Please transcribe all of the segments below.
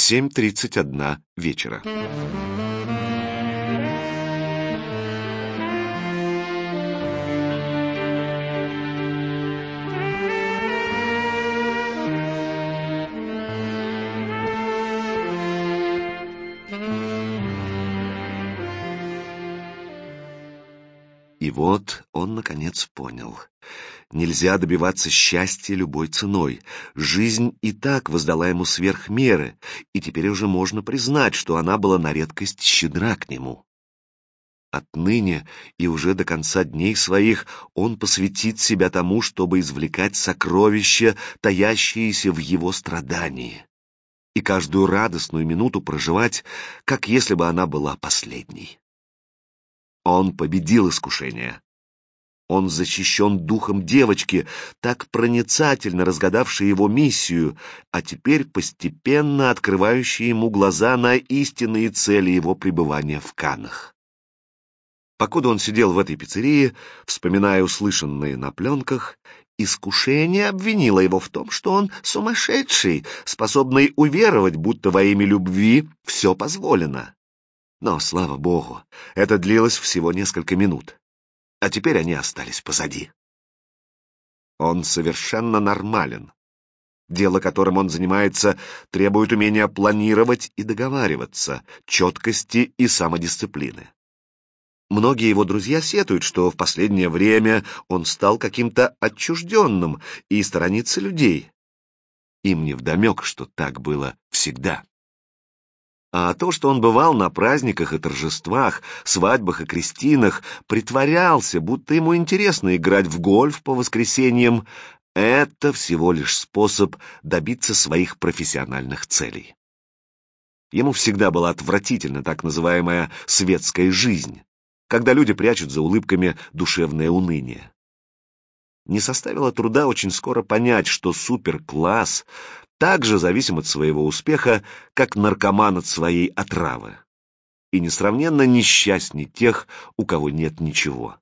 7.31 вечера. Вот он, наконец, понял. Нельзя добиваться счастья любой ценой. Жизнь и так воздала ему сверх меры, и теперь уже можно признать, что она была на редкость щедра к нему. Отныне и уже до конца дней своих он посвятит себя тому, чтобы извлекать сокровища, таящиеся в его страдании, и каждую радостную минуту проживать, как если бы она была последней. Он победил искушение. Он защищен духом девочки, так проницательно разгадавшей его миссию, а теперь постепенно открывающей ему глаза на истинные цели его пребывания в Канах. Покуда он сидел в этой пиццерии, вспоминая услышанные на пленках, искушение обвинило его в том, что он сумасшедший, способный уверовать, будто во имя любви все позволено. Но, слава богу, это длилось всего несколько минут. А теперь они остались позади. Он совершенно нормален. Дело, которым он занимается, требует умения планировать и договариваться, четкости и самодисциплины. Многие его друзья сетуют, что в последнее время он стал каким-то отчужденным и сторонится людей. Им невдомек, что так было всегда. А то, что он бывал на праздниках и торжествах, свадьбах и крестинах, притворялся, будто ему интересно играть в гольф по воскресеньям, это всего лишь способ добиться своих профессиональных целей. Ему всегда была отвратительна так называемая светская жизнь, когда люди прячут за улыбками душевное уныние. Не составило труда очень скоро понять, что суперкласс также зависим от своего успеха, как наркоман от своей отравы. И несравненно несчастней тех, у кого нет ничего.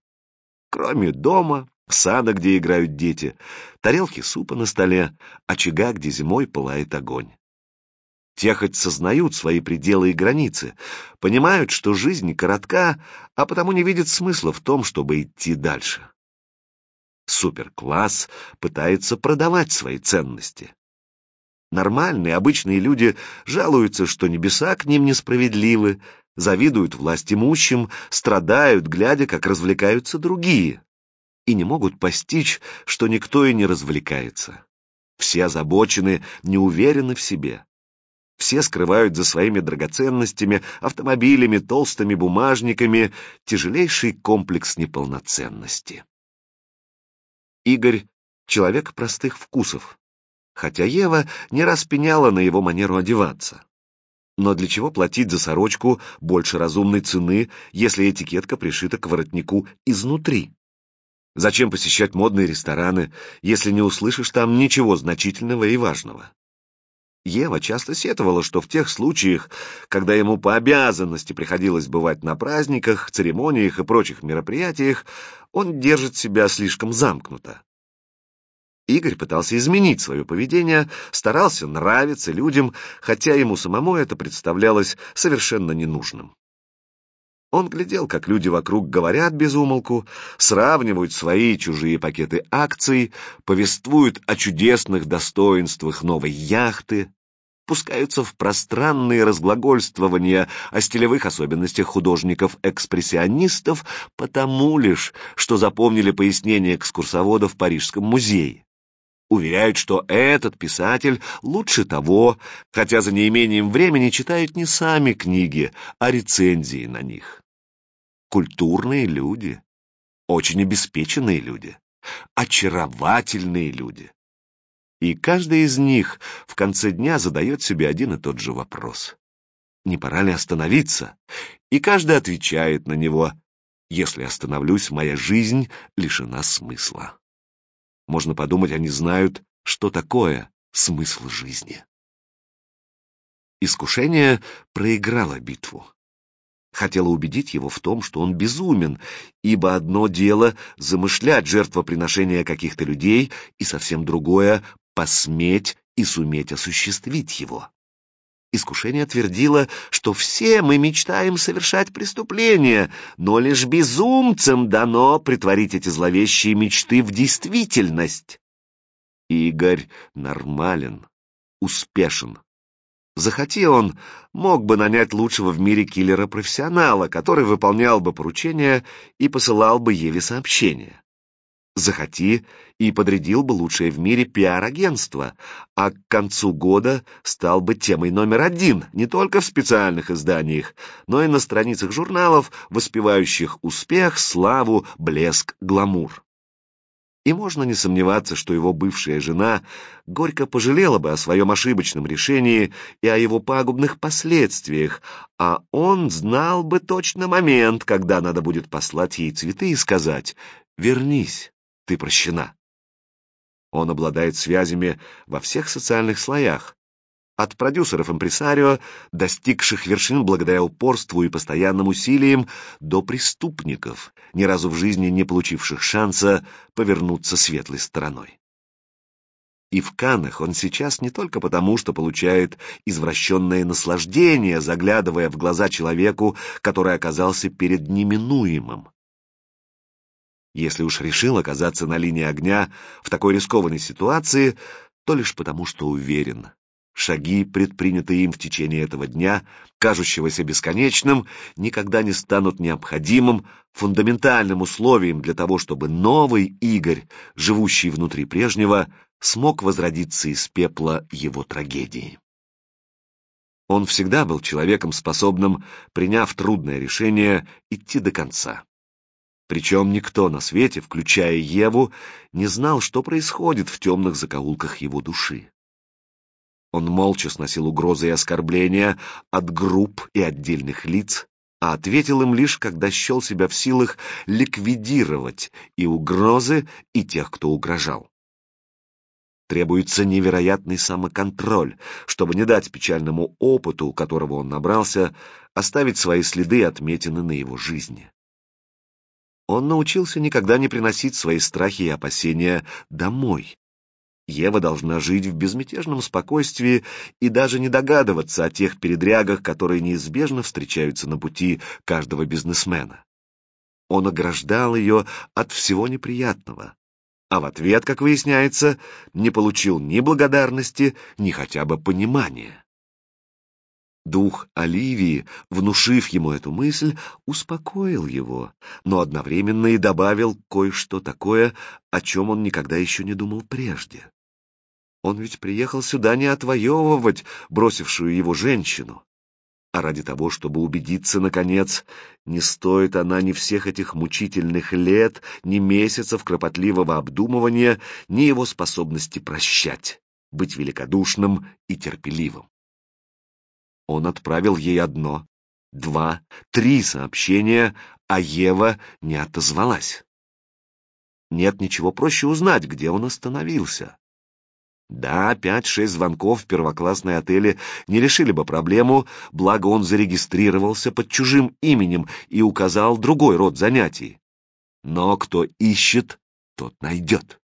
Кроме дома, сада, где играют дети, тарелки супа на столе, очага, где зимой пылает огонь. Те хоть сознают свои пределы и границы, понимают, что жизнь коротка, а потому не видят смысла в том, чтобы идти дальше. Суперкласс пытается продавать свои ценности. Нормальные, обычные люди жалуются, что небеса к ним несправедливы, завидуют власть имущим, страдают, глядя, как развлекаются другие, и не могут постичь, что никто и не развлекается. Все озабочены, не уверены в себе. Все скрывают за своими драгоценностями, автомобилями, толстыми бумажниками тяжелейший комплекс неполноценности. Игорь — человек простых вкусов, хотя Ева не раз пеняла на его манеру одеваться. Но для чего платить за сорочку больше разумной цены, если этикетка пришита к воротнику изнутри? Зачем посещать модные рестораны, если не услышишь там ничего значительного и важного? Ева часто сетовала, что в тех случаях, когда ему по обязанности приходилось бывать на праздниках, церемониях и прочих мероприятиях, он держит себя слишком замкнуто. Игорь пытался изменить свое поведение, старался нравиться людям, хотя ему самому это представлялось совершенно ненужным. Он глядел, как люди вокруг говорят без умолку, сравнивают свои и чужие пакеты акций, повествуют о чудесных достоинствах новой яхты, пускаются в пространные разглагольствования о стилевых особенностях художников-экспрессионистов, потому лишь, что запомнили пояснение экскурсовода в Парижском музее. Уверяют, что этот писатель лучше того, хотя за неимением времени читают не сами книги, а рецензии на них. Культурные люди, очень обеспеченные люди, очаровательные люди. И каждый из них в конце дня задает себе один и тот же вопрос. Не пора ли остановиться? И каждый отвечает на него. Если остановлюсь, моя жизнь лишена смысла. Можно подумать, они знают, что такое смысл жизни. Искушение проиграло битву. Хотело убедить его в том, что он безумен, ибо одно дело замышлять жертвоприношение каких-то людей, и совсем другое — посметь и суметь осуществить его. Искушение твердило, что все мы мечтаем совершать преступления, но лишь безумцам дано притворить эти зловещие мечты в действительность. Игорь нормален, успешен. Захоти он, мог бы нанять лучшего в мире киллера-профессионала, который выполнял бы поручения и посылал бы Еве сообщения захоти и подрядил бы лучшее в мире пиар-агентство, а к концу года стал бы темой номер один не только в специальных изданиях, но и на страницах журналов, воспевающих успех, славу, блеск, гламур. И можно не сомневаться, что его бывшая жена горько пожалела бы о своем ошибочном решении и о его пагубных последствиях, а он знал бы точно момент, когда надо будет послать ей цветы и сказать «Вернись, ты прощена. Он обладает связями во всех социальных слоях, от продюсеров-импресарио, достигших вершин благодаря упорству и постоянным усилиям, до преступников, ни разу в жизни не получивших шанса повернуться светлой стороной. И в Каннах он сейчас не только потому, что получает извращенное наслаждение, заглядывая в глаза человеку, который оказался перед неминуемым, если уж решил оказаться на линии огня в такой рискованной ситуации, то лишь потому, что уверен. Шаги, предпринятые им в течение этого дня, кажущегося бесконечным, никогда не станут необходимым, фундаментальным условием для того, чтобы новый Игорь, живущий внутри прежнего, смог возродиться из пепла его трагедии. Он всегда был человеком, способным, приняв трудное решение, идти до конца. Причем никто на свете, включая Еву, не знал, что происходит в темных закоулках его души. Он молча сносил угрозы и оскорбления от групп и отдельных лиц, а ответил им лишь, когда счел себя в силах ликвидировать и угрозы, и тех, кто угрожал. Требуется невероятный самоконтроль, чтобы не дать печальному опыту, которого он набрался, оставить свои следы и отметины на его жизни. Он научился никогда не приносить свои страхи и опасения домой. Ева должна жить в безмятежном спокойствии и даже не догадываться о тех передрягах, которые неизбежно встречаются на пути каждого бизнесмена. Он ограждал ее от всего неприятного, а в ответ, как выясняется, не получил ни благодарности, ни хотя бы понимания. Дух Оливии, внушив ему эту мысль, успокоил его, но одновременно и добавил кое-что такое, о чем он никогда еще не думал прежде. Он ведь приехал сюда не отвоевывать бросившую его женщину, а ради того, чтобы убедиться, наконец, не стоит она ни всех этих мучительных лет, ни месяцев кропотливого обдумывания, ни его способности прощать, быть великодушным и терпеливым. Он отправил ей одно, два, три сообщения, а Ева не отозвалась. Нет ничего проще узнать, где он остановился. Да, пять-шесть звонков в первоклассной отеле не решили бы проблему, благо он зарегистрировался под чужим именем и указал другой род занятий. Но кто ищет, тот найдет.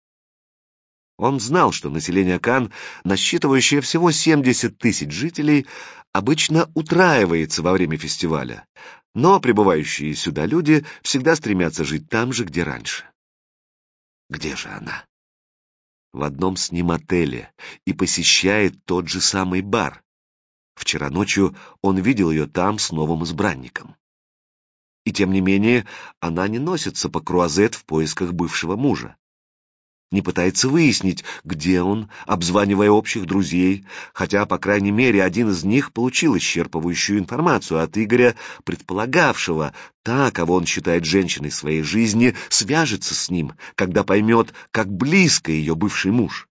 Он знал, что население Кан, насчитывающее всего 70 тысяч жителей, обычно утраивается во время фестиваля, но прибывающие сюда люди всегда стремятся жить там же, где раньше. Где же она? В одном с ним отеле и посещает тот же самый бар. Вчера ночью он видел ее там с новым избранником. И тем не менее она не носится по круазет в поисках бывшего мужа не пытается выяснить, где он, обзванивая общих друзей, хотя, по крайней мере, один из них получил исчерпывающую информацию от Игоря, предполагавшего, та, кого он считает женщиной своей жизни, свяжется с ним, когда поймет, как близко ее бывший муж.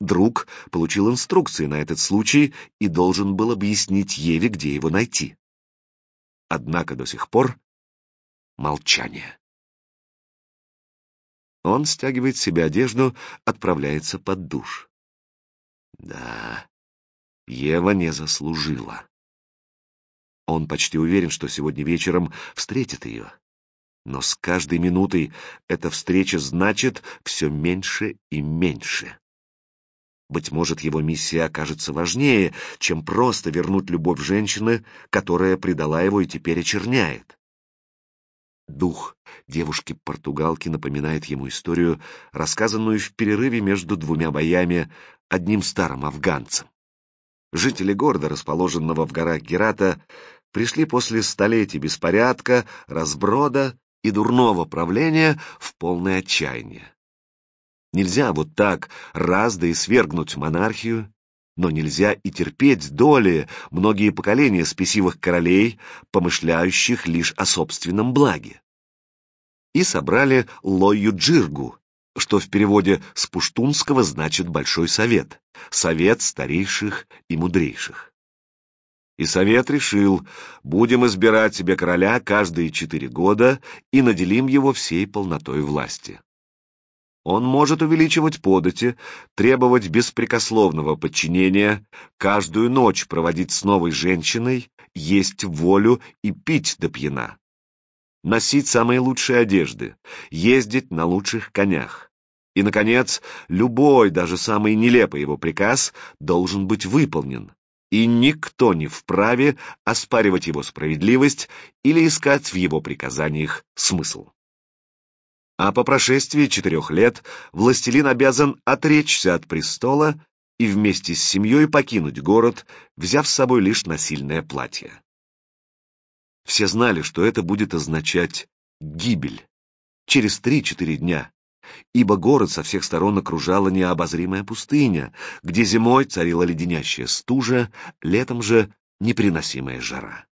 Друг получил инструкции на этот случай и должен был объяснить Еве, где его найти. Однако до сих пор молчание. Он стягивает себе одежду, отправляется под душ. Да, Ева не заслужила. Он почти уверен, что сегодня вечером встретит ее. Но с каждой минутой эта встреча значит все меньше и меньше. Быть может, его миссия окажется важнее, чем просто вернуть любовь женщины, которая предала его и теперь очерняет. Дух девушки-португалки напоминает ему историю, рассказанную в перерыве между двумя боями одним старым афганцем. Жители города, расположенного в горах Герата, пришли после столетий беспорядка, разброда и дурного правления в полное отчаяние. Нельзя вот так раз да и свергнуть монархию, но нельзя и терпеть доли многие поколения спесивых королей, помышляющих лишь о собственном благе. И собрали Лою Джиргу, что в переводе с пуштунского значит «большой совет», совет старейших и мудрейших. И совет решил, будем избирать себе короля каждые четыре года и наделим его всей полнотой власти. Он может увеличивать подати, требовать беспрекословного подчинения, каждую ночь проводить с новой женщиной, есть волю и пить до пьяна. Носить самые лучшие одежды, ездить на лучших конях. И, наконец, любой, даже самый нелепый его приказ должен быть выполнен, и никто не вправе оспаривать его справедливость или искать в его приказаниях смысл а по прошествии четырех лет властелин обязан отречься от престола и вместе с семьей покинуть город, взяв с собой лишь насильное платье. Все знали, что это будет означать гибель через три-четыре дня, ибо город со всех сторон окружала необозримая пустыня, где зимой царила леденящая стужа, летом же неприносимая жара.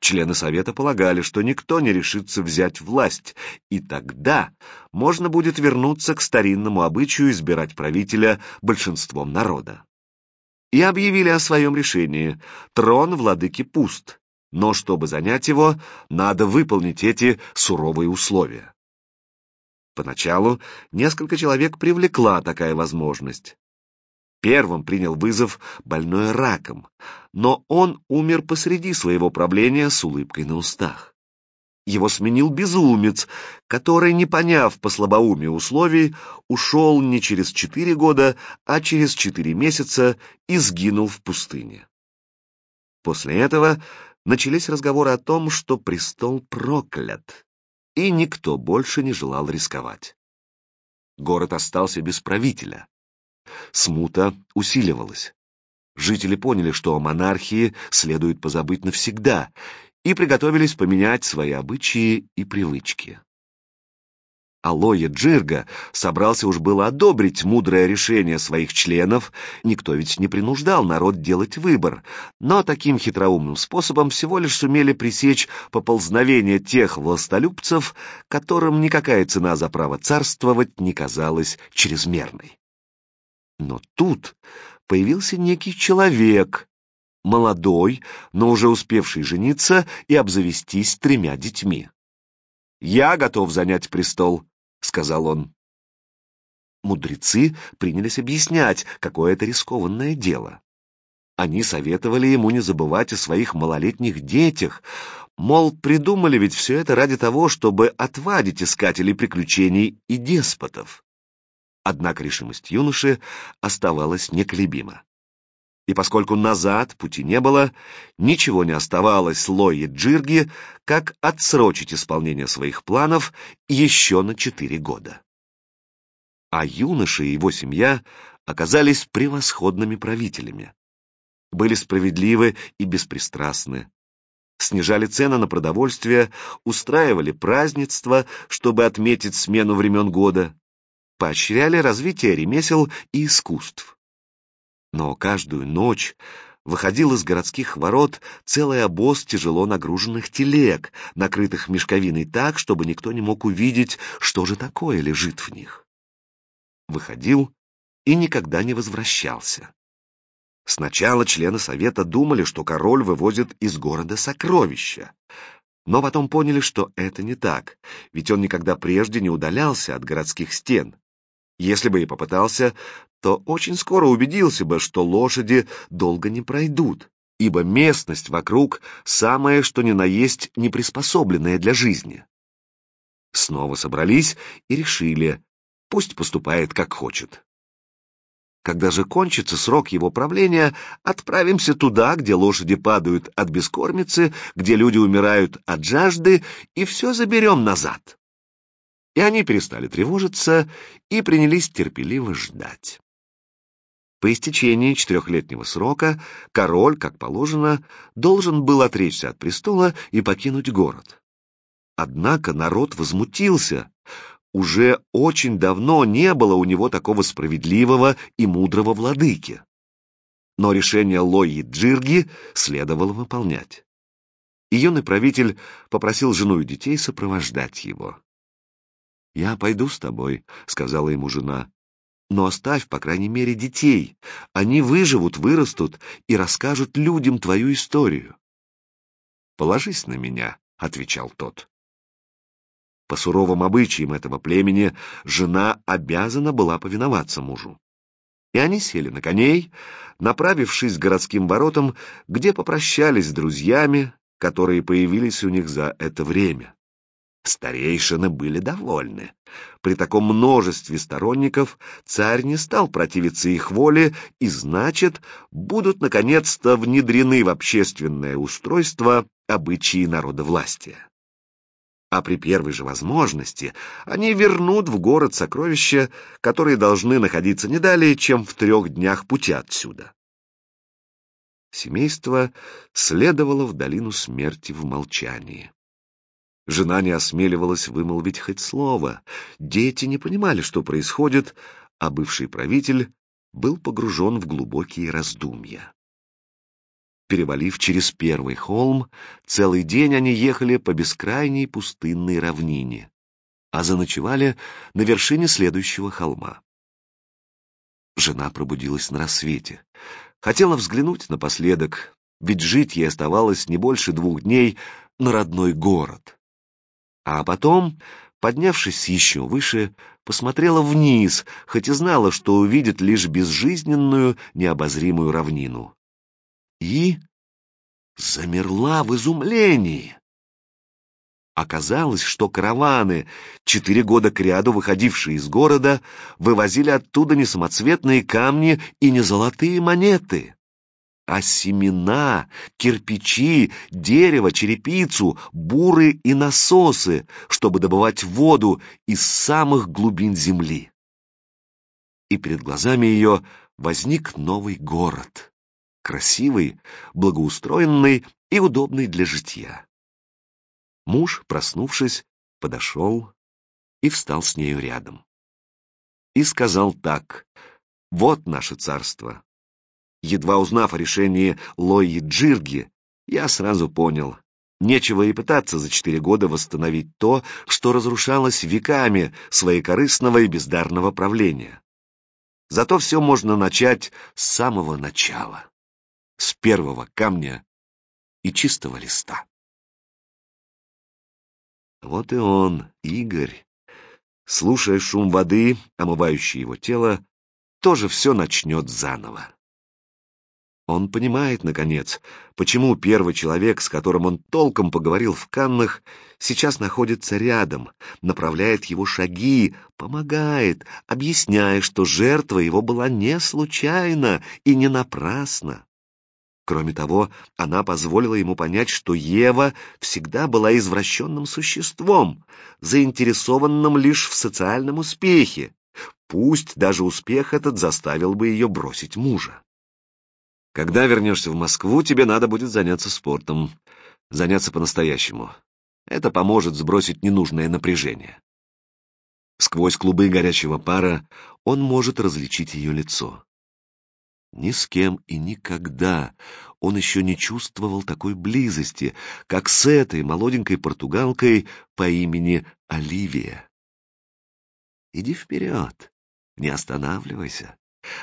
Члены Совета полагали, что никто не решится взять власть, и тогда можно будет вернуться к старинному обычаю избирать правителя большинством народа. И объявили о своем решении. Трон владыки пуст, но чтобы занять его, надо выполнить эти суровые условия. Поначалу несколько человек привлекла такая возможность. Первым принял вызов больной раком, но он умер посреди своего правления с улыбкой на устах. Его сменил безумец, который, не поняв по слабоумию условий, ушел не через четыре года, а через четыре месяца и сгинул в пустыне. После этого начались разговоры о том, что престол проклят, и никто больше не желал рисковать. Город остался без правителя. Смута усиливалась. Жители поняли, что о монархии следует позабыть навсегда, и приготовились поменять свои обычаи и привычки. Алоя Джирга собрался уж было одобрить мудрое решение своих членов, никто ведь не принуждал народ делать выбор, но таким хитроумным способом всего лишь сумели пресечь поползновение тех властолюбцев, которым никакая цена за право царствовать не казалась чрезмерной. Но тут появился некий человек, молодой, но уже успевший жениться и обзавестись тремя детьми. «Я готов занять престол», — сказал он. Мудрецы принялись объяснять, какое это рискованное дело. Они советовали ему не забывать о своих малолетних детях, мол, придумали ведь все это ради того, чтобы отвадить искателей приключений и деспотов. Однако решимость юноши оставалась неколебима. И поскольку назад пути не было, ничего не оставалось Лои Джирги, как отсрочить исполнение своих планов еще на четыре года. А юноша и его семья оказались превосходными правителями. Были справедливы и беспристрастны. Снижали цены на продовольствие, устраивали празднества, чтобы отметить смену времен года, поощряли развитие ремесел и искусств. Но каждую ночь выходил из городских ворот целый обоз тяжело нагруженных телег, накрытых мешковиной так, чтобы никто не мог увидеть, что же такое лежит в них. Выходил и никогда не возвращался. Сначала члены совета думали, что король вывозит из города сокровища, но потом поняли, что это не так, ведь он никогда прежде не удалялся от городских стен, если бы и попытался, то очень скоро убедился бы, что лошади долго не пройдут, ибо местность вокруг самое что ни на есть неприспособленная для жизни. Снова собрались и решили, пусть поступает как хочет. Когда же кончится срок его правления, отправимся туда, где лошади падают от бескормицы, где люди умирают от жажды, и все заберем назад. И они перестали тревожиться и принялись терпеливо ждать. По истечении четырехлетнего срока король, как положено, должен был отречься от престола и покинуть город. Однако народ возмутился. Уже очень давно не было у него такого справедливого и мудрого владыки. Но решение Лои Джирги следовало выполнять. И юный правитель попросил жену и детей сопровождать его. «Я пойду с тобой», — сказала ему жена. «Но оставь, по крайней мере, детей. Они выживут, вырастут и расскажут людям твою историю». «Положись на меня», — отвечал тот. По суровым обычаям этого племени жена обязана была повиноваться мужу. И они сели на коней, направившись к городским воротам, где попрощались с друзьями, которые появились у них за это время. Старейшины были довольны. При таком множестве сторонников царь не стал противиться их воле, и, значит, будут наконец-то внедрены в общественное устройство обычаи народовластия а при первой же возможности они вернут в город сокровища, которые должны находиться не далее, чем в трех днях пути отсюда. Семейство следовало в долину смерти в молчании. Жена не осмеливалась вымолвить хоть слово, дети не понимали, что происходит, а бывший правитель был погружен в глубокие раздумья. Перевалив через первый холм, целый день они ехали по бескрайней пустынной равнине, а заночевали на вершине следующего холма. Жена пробудилась на рассвете. Хотела взглянуть напоследок, ведь жить ей оставалось не больше двух дней на родной город. А потом, поднявшись еще выше, посмотрела вниз, хоть и знала, что увидит лишь безжизненную, необозримую равнину и замерла в изумлении. Оказалось, что караваны, четыре года кряду выходившие из города, вывозили оттуда не самоцветные камни и не золотые монеты, а семена, кирпичи, дерево, черепицу, буры и насосы, чтобы добывать воду из самых глубин земли. И перед глазами ее возник новый город красивый, благоустроенный и удобный для житья. Муж, проснувшись, подошел и встал с нею рядом. И сказал так, «Вот наше царство». Едва узнав о решении Лои Джирги, я сразу понял, нечего и пытаться за четыре года восстановить то, что разрушалось веками своекорыстного и бездарного правления. Зато все можно начать с самого начала с первого камня и чистого листа. Вот и он, Игорь, слушая шум воды, омывающий его тело, тоже все начнет заново. Он понимает, наконец, почему первый человек, с которым он толком поговорил в Каннах, сейчас находится рядом, направляет его шаги, помогает, объясняя, что жертва его была не случайна и не напрасна. Кроме того, она позволила ему понять, что Ева всегда была извращенным существом, заинтересованным лишь в социальном успехе, пусть даже успех этот заставил бы ее бросить мужа. Когда вернешься в Москву, тебе надо будет заняться спортом, заняться по-настоящему. Это поможет сбросить ненужное напряжение. Сквозь клубы горячего пара он может различить ее лицо. Ни с кем и никогда он еще не чувствовал такой близости, как с этой молоденькой португалкой по имени Оливия. Иди вперед, не останавливайся.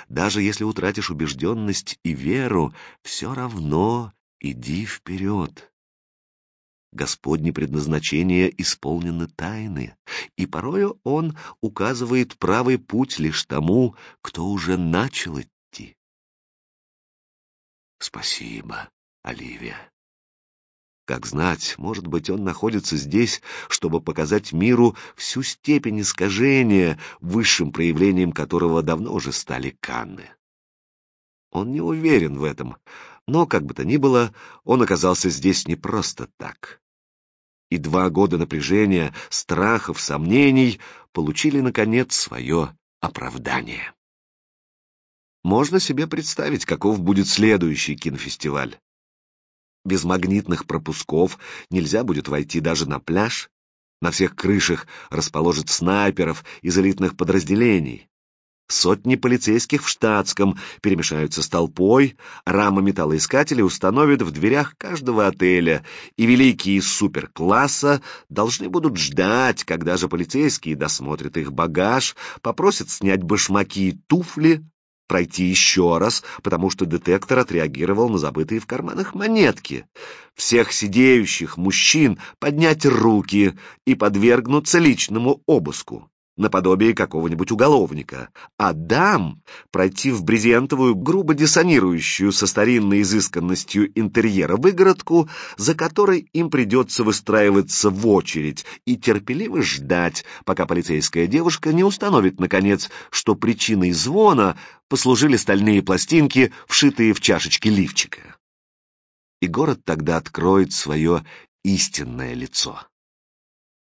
Даже если утратишь убежденность и веру, все равно иди вперед. Господне предназначение исполнены тайны, и порою Он указывает правый путь лишь тому, кто уже начал идти. Спасибо, Оливия. Как знать, может быть, он находится здесь, чтобы показать миру всю степень искажения, высшим проявлением которого давно уже стали Канны. Он не уверен в этом, но, как бы то ни было, он оказался здесь не просто так. И два года напряжения, страхов, сомнений получили, наконец, свое оправдание. Можно себе представить, каков будет следующий кинофестиваль. Без магнитных пропусков нельзя будет войти даже на пляж. На всех крышах расположат снайперов из элитных подразделений. Сотни полицейских в штатском перемешаются с толпой, рамы металлоискателей установят в дверях каждого отеля, и великие из суперкласса должны будут ждать, когда же полицейские досмотрят их багаж, попросят снять башмаки и туфли, пройти еще раз, потому что детектор отреагировал на забытые в карманах монетки. Всех сидеющих мужчин поднять руки и подвергнуться личному обыску наподобие какого-нибудь уголовника, а дам пройти в брезентовую, грубо диссонирующую со старинной изысканностью интерьера выгородку, за которой им придется выстраиваться в очередь и терпеливо ждать, пока полицейская девушка не установит, наконец, что причиной звона послужили стальные пластинки, вшитые в чашечки лифчика. И город тогда откроет свое истинное лицо.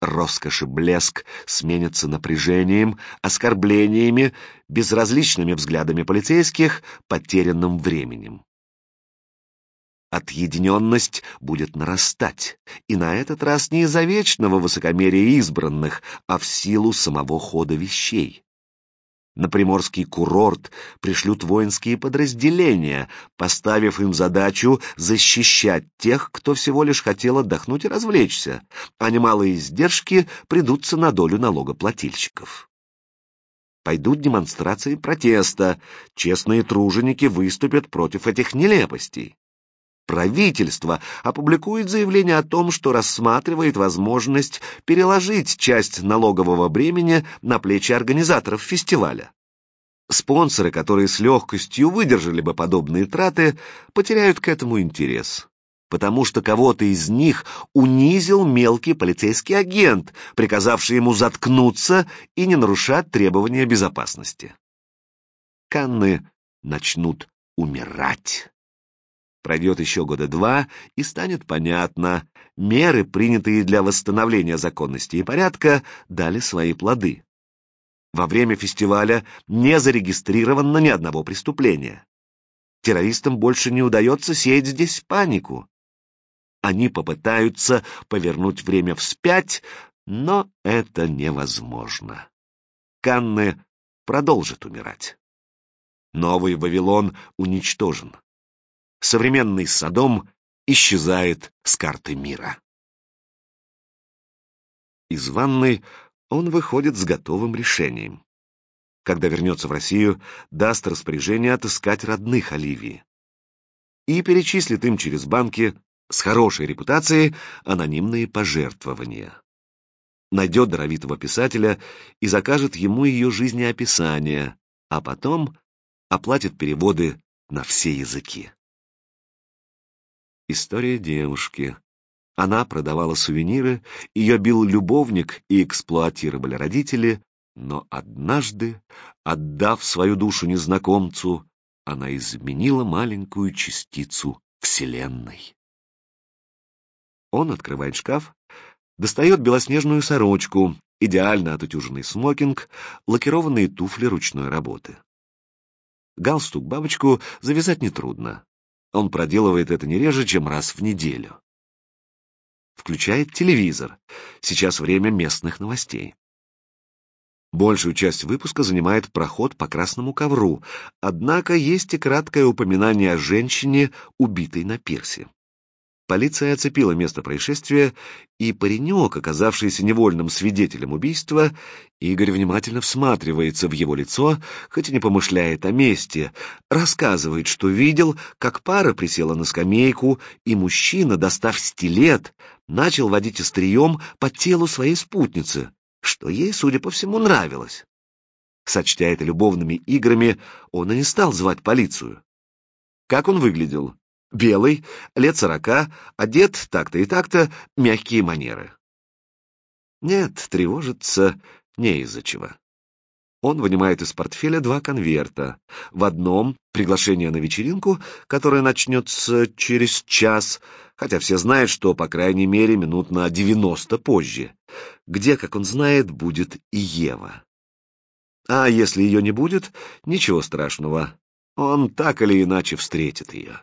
Роскошь и блеск сменятся напряжением, оскорблениями, безразличными взглядами полицейских, потерянным временем. Отъединенность будет нарастать, и на этот раз не из-за вечного высокомерия избранных, а в силу самого хода вещей. На приморский курорт пришлют воинские подразделения, поставив им задачу защищать тех, кто всего лишь хотел отдохнуть и развлечься, а немалые издержки придутся на долю налогоплательщиков. Пойдут демонстрации протеста, честные труженики выступят против этих нелепостей. Правительство опубликует заявление о том, что рассматривает возможность переложить часть налогового бремени на плечи организаторов фестиваля. Спонсоры, которые с легкостью выдержали бы подобные траты, потеряют к этому интерес, потому что кого-то из них унизил мелкий полицейский агент, приказавший ему заткнуться и не нарушать требования безопасности. Канны начнут умирать. Пройдет еще года два, и станет понятно, меры, принятые для восстановления законности и порядка, дали свои плоды. Во время фестиваля не зарегистрировано ни одного преступления. Террористам больше не удается сеять здесь панику. Они попытаются повернуть время вспять, но это невозможно. Канны продолжит умирать. Новый Вавилон уничтожен современный Содом исчезает с карты мира. Из ванной он выходит с готовым решением. Когда вернется в Россию, даст распоряжение отыскать родных Оливии и перечислит им через банки с хорошей репутацией анонимные пожертвования. Найдет даровитого писателя и закажет ему ее жизнеописание, а потом оплатит переводы на все языки. История девушки. Она продавала сувениры, ее бил любовник и эксплуатировали родители, но однажды, отдав свою душу незнакомцу, она изменила маленькую частицу Вселенной. Он открывает шкаф, достает белоснежную сорочку, идеально отутюженный смокинг, лакированные туфли ручной работы. Галстук-бабочку завязать нетрудно. Он проделывает это не реже, чем раз в неделю. Включает телевизор. Сейчас время местных новостей. Большую часть выпуска занимает проход по красному ковру, однако есть и краткое упоминание о женщине, убитой на пирсе. Полиция оцепила место происшествия, и паренек, оказавшийся невольным свидетелем убийства, Игорь внимательно всматривается в его лицо, хоть и не помышляет о месте, рассказывает, что видел, как пара присела на скамейку, и мужчина, достав стилет, начал водить острием по телу своей спутницы, что ей, судя по всему, нравилось. Сочтя это любовными играми, он и не стал звать полицию. Как он выглядел? Белый, лет сорока, одет так-то и так-то, мягкие манеры. Нет, тревожиться не из-за чего. Он вынимает из портфеля два конверта. В одном — приглашение на вечеринку, которая начнется через час, хотя все знают, что, по крайней мере, минут на девяносто позже, где, как он знает, будет и Ева. А если ее не будет, ничего страшного, он так или иначе встретит ее.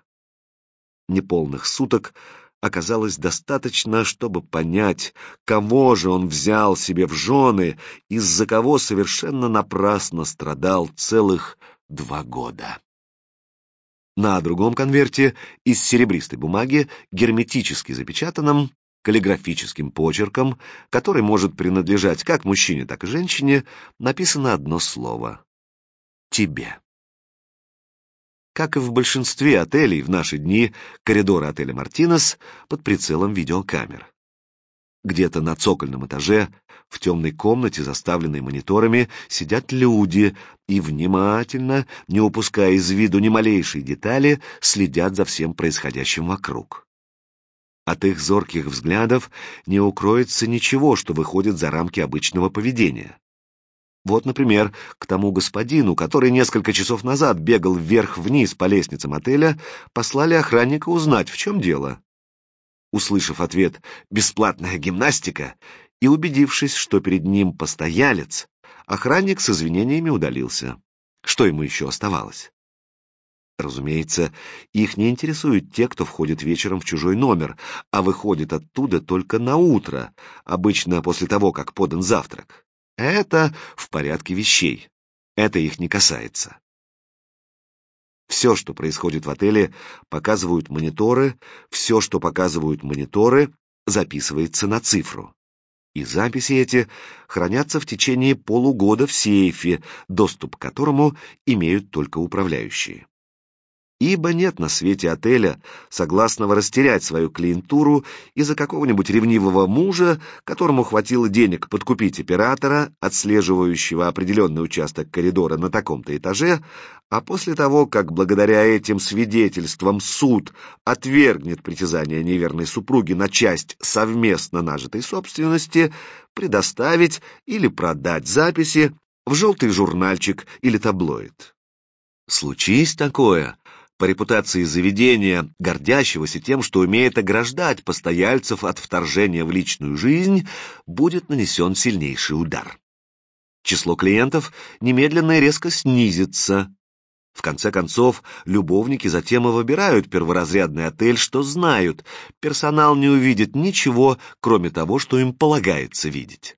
Неполных суток оказалось достаточно, чтобы понять, кого же он взял себе в жены, из-за кого совершенно напрасно страдал целых два года. На другом конверте из серебристой бумаги, герметически запечатанном, каллиграфическим почерком, который может принадлежать как мужчине, так и женщине, написано одно слово — «Тебе». Как и в большинстве отелей в наши дни, коридоры отеля «Мартинес» под прицелом видеокамер. Где-то на цокольном этаже, в темной комнате, заставленной мониторами, сидят люди и внимательно, не упуская из виду ни малейшей детали, следят за всем происходящим вокруг. От их зорких взглядов не укроется ничего, что выходит за рамки обычного поведения. Вот, например, к тому господину, который несколько часов назад бегал вверх-вниз по лестницам отеля, послали охранника узнать, в чем дело. Услышав ответ «бесплатная гимнастика» и убедившись, что перед ним постоялец, охранник с извинениями удалился. Что ему еще оставалось? Разумеется, их не интересуют те, кто входит вечером в чужой номер, а выходит оттуда только на утро, обычно после того, как подан завтрак. Это в порядке вещей. Это их не касается. Все, что происходит в отеле, показывают мониторы, все, что показывают мониторы, записывается на цифру. И записи эти хранятся в течение полугода в сейфе, доступ к которому имеют только управляющие ибо нет на свете отеля, согласного растерять свою клиентуру из-за какого-нибудь ревнивого мужа, которому хватило денег подкупить оператора, отслеживающего определенный участок коридора на таком-то этаже, а после того, как благодаря этим свидетельствам суд отвергнет притязание неверной супруги на часть совместно нажитой собственности, предоставить или продать записи в желтый журнальчик или таблоид. Случись такое, по репутации заведения, гордящегося тем, что умеет ограждать постояльцев от вторжения в личную жизнь, будет нанесен сильнейший удар. Число клиентов немедленно и резко снизится. В конце концов, любовники затем и выбирают перворазрядный отель, что знают, персонал не увидит ничего, кроме того, что им полагается видеть.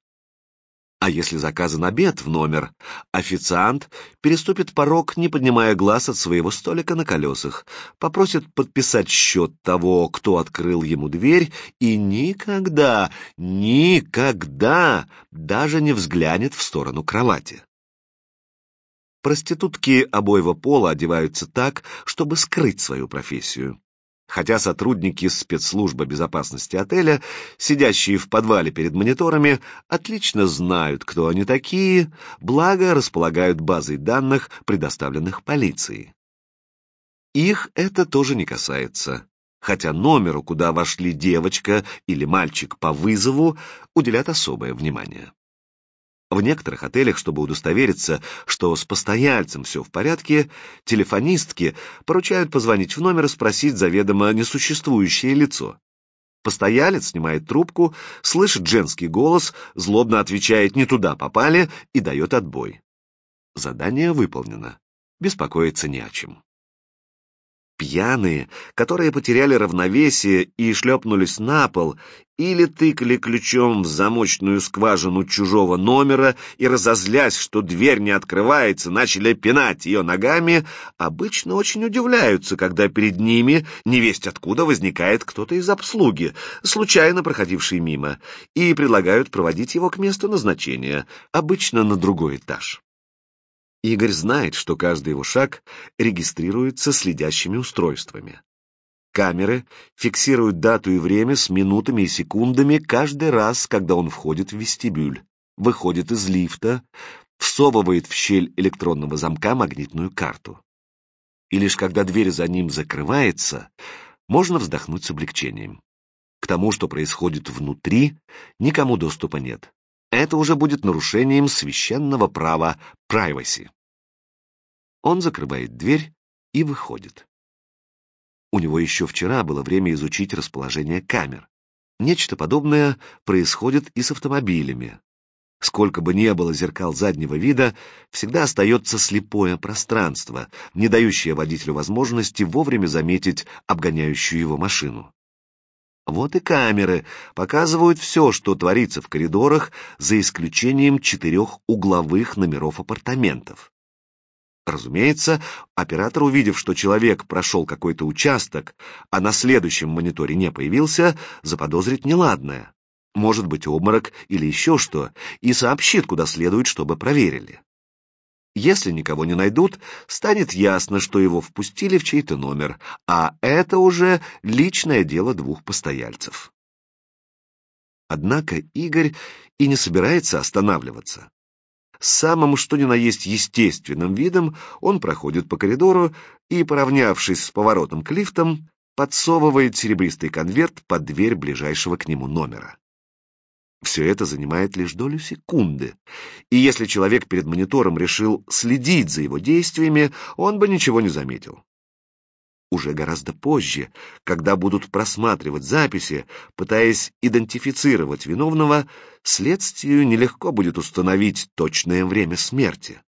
А если заказан обед в номер, официант переступит порог, не поднимая глаз от своего столика на колесах, попросит подписать счет того, кто открыл ему дверь, и никогда, никогда даже не взглянет в сторону кровати. Проститутки обоего пола одеваются так, чтобы скрыть свою профессию хотя сотрудники спецслужбы безопасности отеля, сидящие в подвале перед мониторами, отлично знают, кто они такие, благо располагают базой данных, предоставленных полиции. Их это тоже не касается, хотя номеру, куда вошли девочка или мальчик по вызову, уделят особое внимание. В некоторых отелях, чтобы удостовериться, что с постояльцем все в порядке, телефонистки поручают позвонить в номер и спросить заведомо несуществующее лицо. Постоялец снимает трубку, слышит женский голос, злобно отвечает «не туда попали» и дает отбой. Задание выполнено. Беспокоиться не о чем. Пьяные, которые потеряли равновесие и шлепнулись на пол, или тыкали ключом в замочную скважину чужого номера и, разозлясь, что дверь не открывается, начали пинать ее ногами, обычно очень удивляются, когда перед ними, невесть откуда, возникает кто-то из обслуги, случайно проходивший мимо, и предлагают проводить его к месту назначения, обычно на другой этаж. Игорь знает, что каждый его шаг регистрируется следящими устройствами. Камеры фиксируют дату и время с минутами и секундами каждый раз, когда он входит в вестибюль, выходит из лифта, всовывает в щель электронного замка магнитную карту. и лишь когда дверь за ним закрывается, можно вздохнуть с облегчением. К тому, что происходит внутри, никому доступа нет. Это уже будет нарушением священного права privacy. Он закрывает дверь и выходит. У него еще вчера было время изучить расположение камер. Нечто подобное происходит и с автомобилями. Сколько бы ни было зеркал заднего вида, всегда остается слепое пространство, не дающее водителю возможности вовремя заметить обгоняющую его машину. Вот и камеры показывают все, что творится в коридорах, за исключением четырех угловых номеров апартаментов. Разумеется, оператор, увидев, что человек прошел какой-то участок, а на следующем мониторе не появился, заподозрит неладное. Может быть обморок или еще что, и сообщит, куда следует, чтобы проверили. Если никого не найдут, станет ясно, что его впустили в чей-то номер, а это уже личное дело двух постояльцев. Однако Игорь и не собирается останавливаться. Самым что ни на есть естественным видом он проходит по коридору и, поравнявшись с поворотом к лифтам, подсовывает серебристый конверт под дверь ближайшего к нему номера. Все это занимает лишь долю секунды, и если человек перед монитором решил следить за его действиями, он бы ничего не заметил уже гораздо позже, когда будут просматривать записи, пытаясь идентифицировать виновного, следствию нелегко будет установить точное время смерти.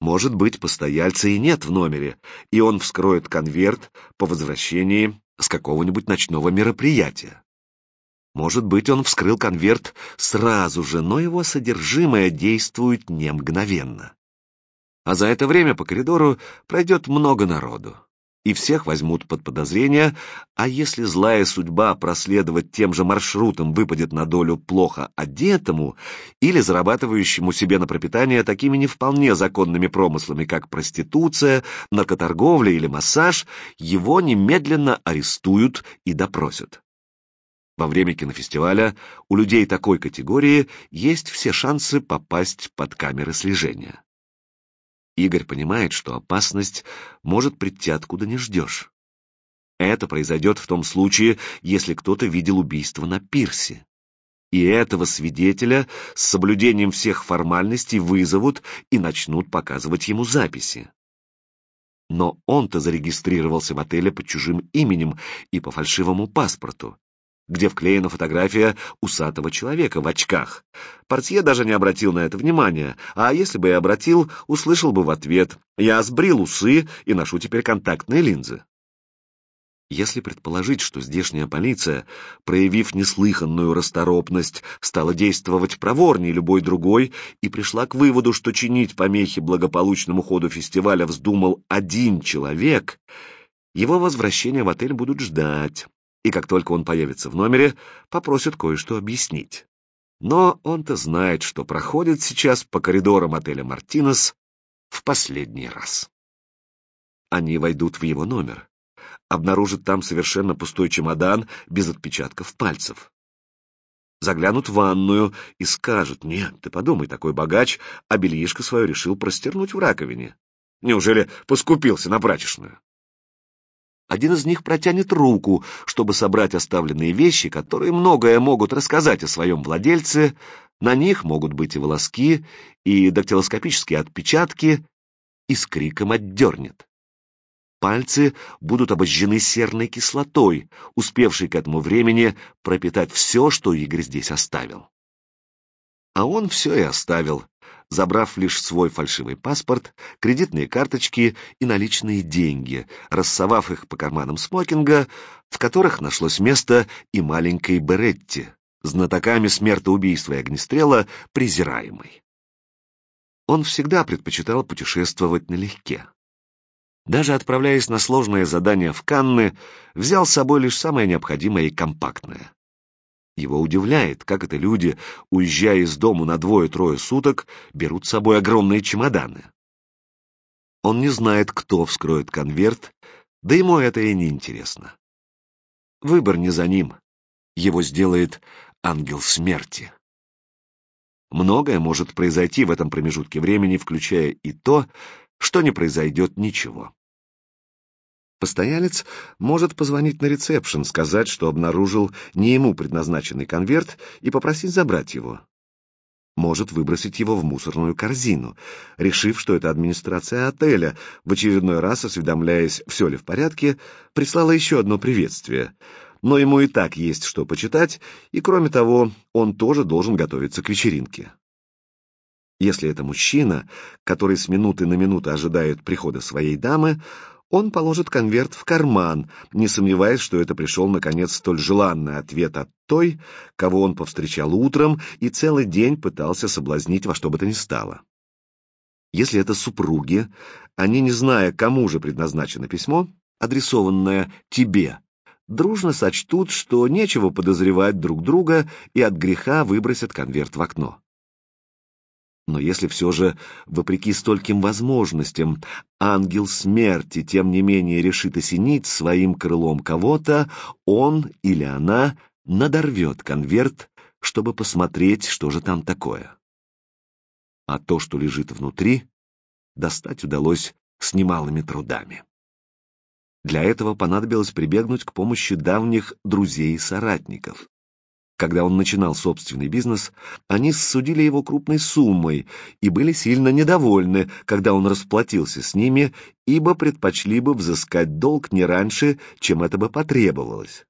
Может быть, постояльца и нет в номере, и он вскроет конверт по возвращении с какого-нибудь ночного мероприятия. Может быть, он вскрыл конверт сразу же, но его содержимое действует не мгновенно. А за это время по коридору пройдет много народу и всех возьмут под подозрение, а если злая судьба проследовать тем же маршрутом выпадет на долю плохо одетому или зарабатывающему себе на пропитание такими не вполне законными промыслами, как проституция, наркоторговля или массаж, его немедленно арестуют и допросят. Во время кинофестиваля у людей такой категории есть все шансы попасть под камеры слежения. Игорь понимает, что опасность может прийти откуда не ждешь. Это произойдет в том случае, если кто-то видел убийство на пирсе. И этого свидетеля с соблюдением всех формальностей вызовут и начнут показывать ему записи. Но он-то зарегистрировался в отеле под чужим именем и по фальшивому паспорту, где вклеена фотография усатого человека в очках. Портье даже не обратил на это внимания, а если бы и обратил, услышал бы в ответ «Я сбрил усы и ношу теперь контактные линзы». Если предположить, что здешняя полиция, проявив неслыханную расторопность, стала действовать проворнее любой другой и пришла к выводу, что чинить помехи благополучному ходу фестиваля вздумал один человек, его возвращение в отель будут ждать, и как только он появится в номере, попросит кое-что объяснить. Но он-то знает, что проходит сейчас по коридорам отеля «Мартинес» в последний раз. Они войдут в его номер, обнаружат там совершенно пустой чемодан без отпечатков пальцев. Заглянут в ванную и скажут, нет, ты подумай, такой богач, а бельишко свое решил простернуть в раковине. Неужели поскупился на прачечную? Один из них протянет руку, чтобы собрать оставленные вещи, которые многое могут рассказать о своем владельце, на них могут быть и волоски, и дактилоскопические отпечатки, и с криком отдернет. Пальцы будут обожжены серной кислотой, успевшей к этому времени пропитать все, что Игорь здесь оставил. А он все и оставил, забрав лишь свой фальшивый паспорт, кредитные карточки и наличные деньги, рассовав их по карманам смокинга, в которых нашлось место и маленькой Беретти, знатоками смертоубийства и огнестрела, презираемой. Он всегда предпочитал путешествовать налегке. Даже отправляясь на сложное задание в Канны, взял с собой лишь самое необходимое и компактное. Его удивляет, как это люди, уезжая из дому на двое-трое суток, берут с собой огромные чемоданы. Он не знает, кто вскроет конверт, да ему это и не интересно. Выбор не за ним. Его сделает ангел смерти. Многое может произойти в этом промежутке времени, включая и то, что не произойдет ничего. Постоялец может позвонить на ресепшн, сказать, что обнаружил не ему предназначенный конверт и попросить забрать его. Может выбросить его в мусорную корзину, решив, что это администрация отеля, в очередной раз осведомляясь, все ли в порядке, прислала еще одно приветствие. Но ему и так есть что почитать, и кроме того, он тоже должен готовиться к вечеринке. Если это мужчина, который с минуты на минуту ожидает прихода своей дамы, он положит конверт в карман, не сомневаясь, что это пришел, наконец, столь желанный ответ от той, кого он повстречал утром и целый день пытался соблазнить во что бы то ни стало. Если это супруги, они, не зная, кому же предназначено письмо, адресованное тебе, дружно сочтут, что нечего подозревать друг друга и от греха выбросят конверт в окно. Но если все же, вопреки стольким возможностям, ангел смерти, тем не менее, решит осенить своим крылом кого-то, он или она надорвет конверт, чтобы посмотреть, что же там такое. А то, что лежит внутри, достать удалось с немалыми трудами. Для этого понадобилось прибегнуть к помощи давних друзей и соратников. Когда он начинал собственный бизнес, они судили его крупной суммой и были сильно недовольны, когда он расплатился с ними, ибо предпочли бы взыскать долг не раньше, чем это бы потребовалось.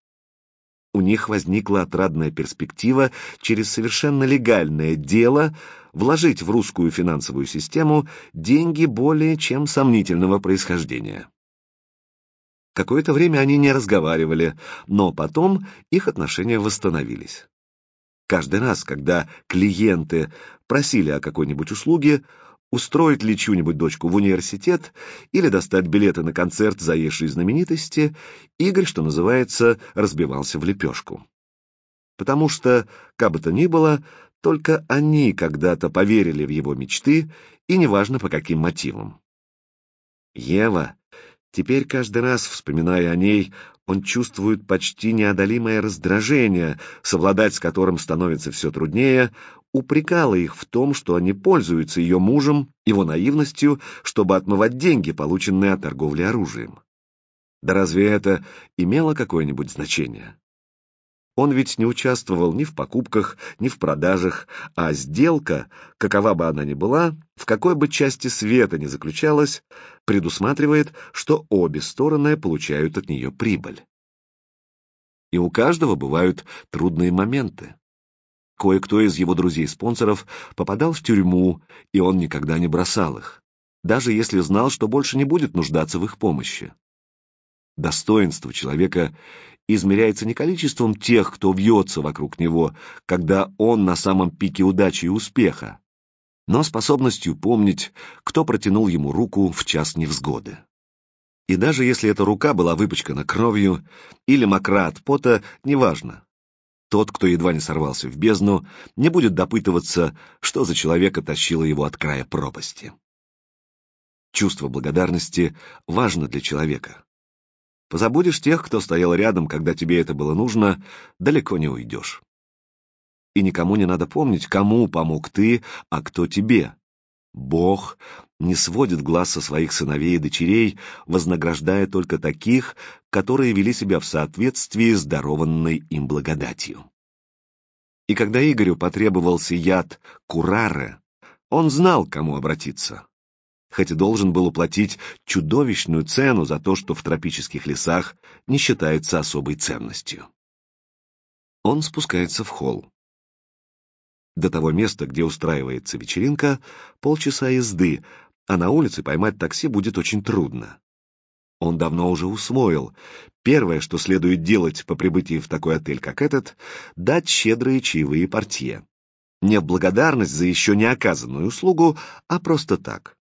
У них возникла отрадная перспектива через совершенно легальное дело вложить в русскую финансовую систему деньги более чем сомнительного происхождения. Какое-то время они не разговаривали, но потом их отношения восстановились. Каждый раз, когда клиенты просили о какой-нибудь услуге, устроить ли чью-нибудь дочку в университет или достать билеты на концерт заезжей знаменитости, Игорь, что называется, разбивался в лепешку. Потому что, как бы то ни было, только они когда-то поверили в его мечты, и неважно по каким мотивам. Ева Теперь каждый раз, вспоминая о ней, он чувствует почти неодолимое раздражение, совладать с которым становится все труднее, упрекала их в том, что они пользуются ее мужем, его наивностью, чтобы отмывать деньги, полученные от торговли оружием. Да разве это имело какое-нибудь значение? Он ведь не участвовал ни в покупках, ни в продажах, а сделка, какова бы она ни была, в какой бы части света ни заключалась, предусматривает, что обе стороны получают от нее прибыль. И у каждого бывают трудные моменты. Кое-кто из его друзей-спонсоров попадал в тюрьму, и он никогда не бросал их, даже если знал, что больше не будет нуждаться в их помощи. Достоинство человека измеряется не количеством тех, кто вьется вокруг него, когда он на самом пике удачи и успеха, но способностью помнить, кто протянул ему руку в час невзгоды. И даже если эта рука была выпачкана кровью или мокра от пота, неважно. Тот, кто едва не сорвался в бездну, не будет допытываться, что за человека тащило его от края пропасти. Чувство благодарности важно для человека. Позабудешь тех, кто стоял рядом, когда тебе это было нужно, далеко не уйдешь. И никому не надо помнить, кому помог ты, а кто тебе. Бог не сводит глаз со своих сыновей и дочерей, вознаграждая только таких, которые вели себя в соответствии с дарованной им благодатью. И когда Игорю потребовался яд Курары, он знал, кому обратиться хоть и должен был уплатить чудовищную цену за то, что в тропических лесах не считается особой ценностью. Он спускается в холл. До того места, где устраивается вечеринка, полчаса езды, а на улице поймать такси будет очень трудно. Он давно уже усвоил. Первое, что следует делать по прибытии в такой отель, как этот, дать щедрые чаевые портье. Не в благодарность за еще не оказанную услугу, а просто так.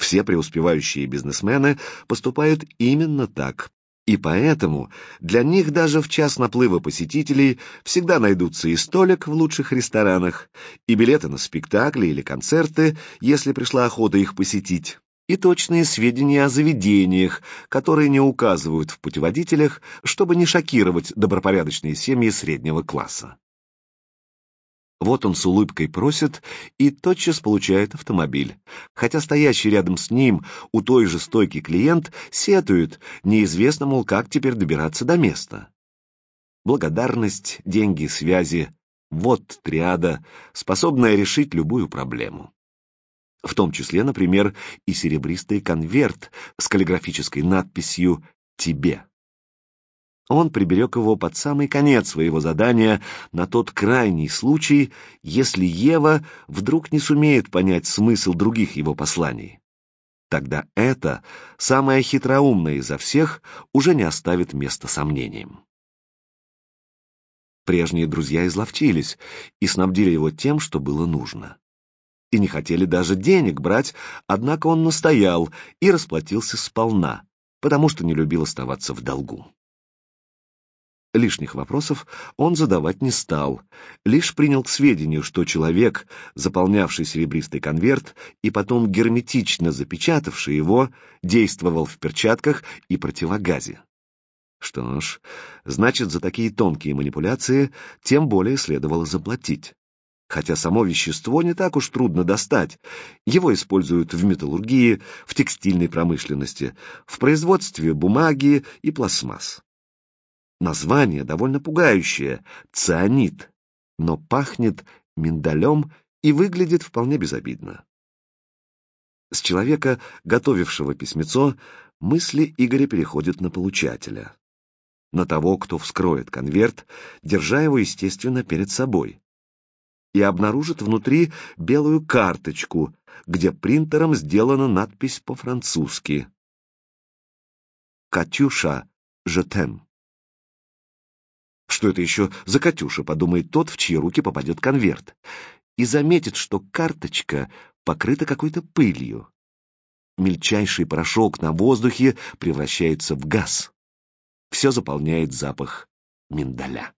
Все преуспевающие бизнесмены поступают именно так. И поэтому для них даже в час наплыва посетителей всегда найдутся и столик в лучших ресторанах, и билеты на спектакли или концерты, если пришла охота их посетить, и точные сведения о заведениях, которые не указывают в путеводителях, чтобы не шокировать добропорядочные семьи среднего класса. Вот он с улыбкой просит и тотчас получает автомобиль, хотя стоящий рядом с ним у той же стойки клиент сетует, неизвестно, мол, как теперь добираться до места. Благодарность, деньги, связи — вот триада, способная решить любую проблему. В том числе, например, и серебристый конверт с каллиграфической надписью «Тебе». Он приберег его под самый конец своего задания на тот крайний случай, если Ева вдруг не сумеет понять смысл других его посланий. Тогда это, самое хитроумное изо всех, уже не оставит места сомнениям. Прежние друзья изловчились и снабдили его тем, что было нужно. И не хотели даже денег брать, однако он настоял и расплатился сполна, потому что не любил оставаться в долгу. Лишних вопросов он задавать не стал, лишь принял к сведению, что человек, заполнявший серебристый конверт и потом герметично запечатавший его, действовал в перчатках и противогазе. Что ж, значит, за такие тонкие манипуляции тем более следовало заплатить. Хотя само вещество не так уж трудно достать. Его используют в металлургии, в текстильной промышленности, в производстве бумаги и пластмасс. Название довольно пугающее — цианид, но пахнет миндалем и выглядит вполне безобидно. С человека, готовившего письмецо, мысли Игоря переходят на получателя. На того, кто вскроет конверт, держа его, естественно, перед собой. И обнаружит внутри белую карточку, где принтером сделана надпись по-французски. «Катюша, жетем». Что это еще за Катюша, подумает тот, в чьи руки попадет конверт, и заметит, что карточка покрыта какой-то пылью. Мельчайший порошок на воздухе превращается в газ. Все заполняет запах миндаля.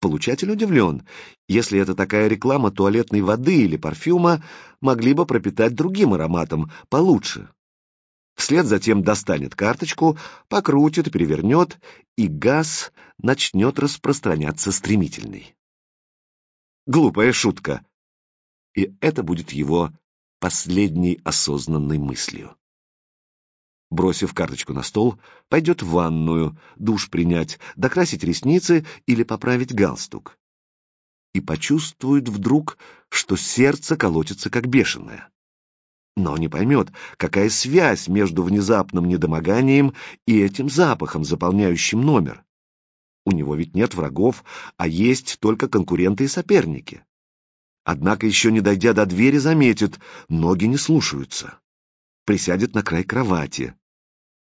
Получатель удивлен. Если это такая реклама туалетной воды или парфюма, могли бы пропитать другим ароматом, получше. Вслед затем достанет карточку, покрутит, перевернет, и газ начнет распространяться стремительный. Глупая шутка. И это будет его последней осознанной мыслью. Бросив карточку на стол, пойдет в ванную, душ принять, докрасить ресницы или поправить галстук. И почувствует вдруг, что сердце колотится как бешеное но не поймет, какая связь между внезапным недомоганием и этим запахом, заполняющим номер. У него ведь нет врагов, а есть только конкуренты и соперники. Однако, еще не дойдя до двери, заметит, ноги не слушаются. Присядет на край кровати.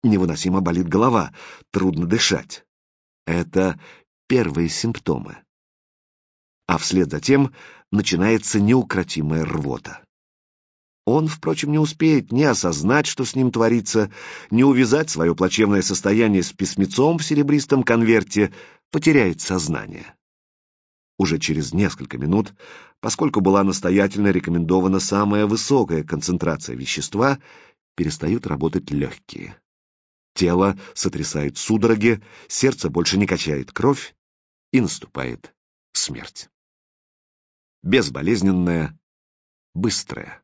Невыносимо болит голова, трудно дышать. Это первые симптомы. А вслед за тем начинается неукротимая рвота. Он, впрочем, не успеет ни осознать, что с ним творится, ни увязать свое плачевное состояние с письмецом в серебристом конверте, потеряет сознание. Уже через несколько минут, поскольку была настоятельно рекомендована самая высокая концентрация вещества, перестают работать легкие. Тело сотрясает судороги, сердце больше не качает кровь, и наступает смерть. Безболезненная, быстрая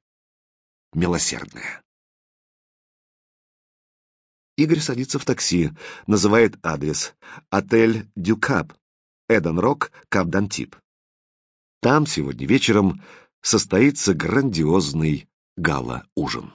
милосердная. Игорь садится в такси, называет адрес. Отель «Дюкап», Эден-Рок, Кап-Дантип. Там сегодня вечером состоится грандиозный гала-ужин.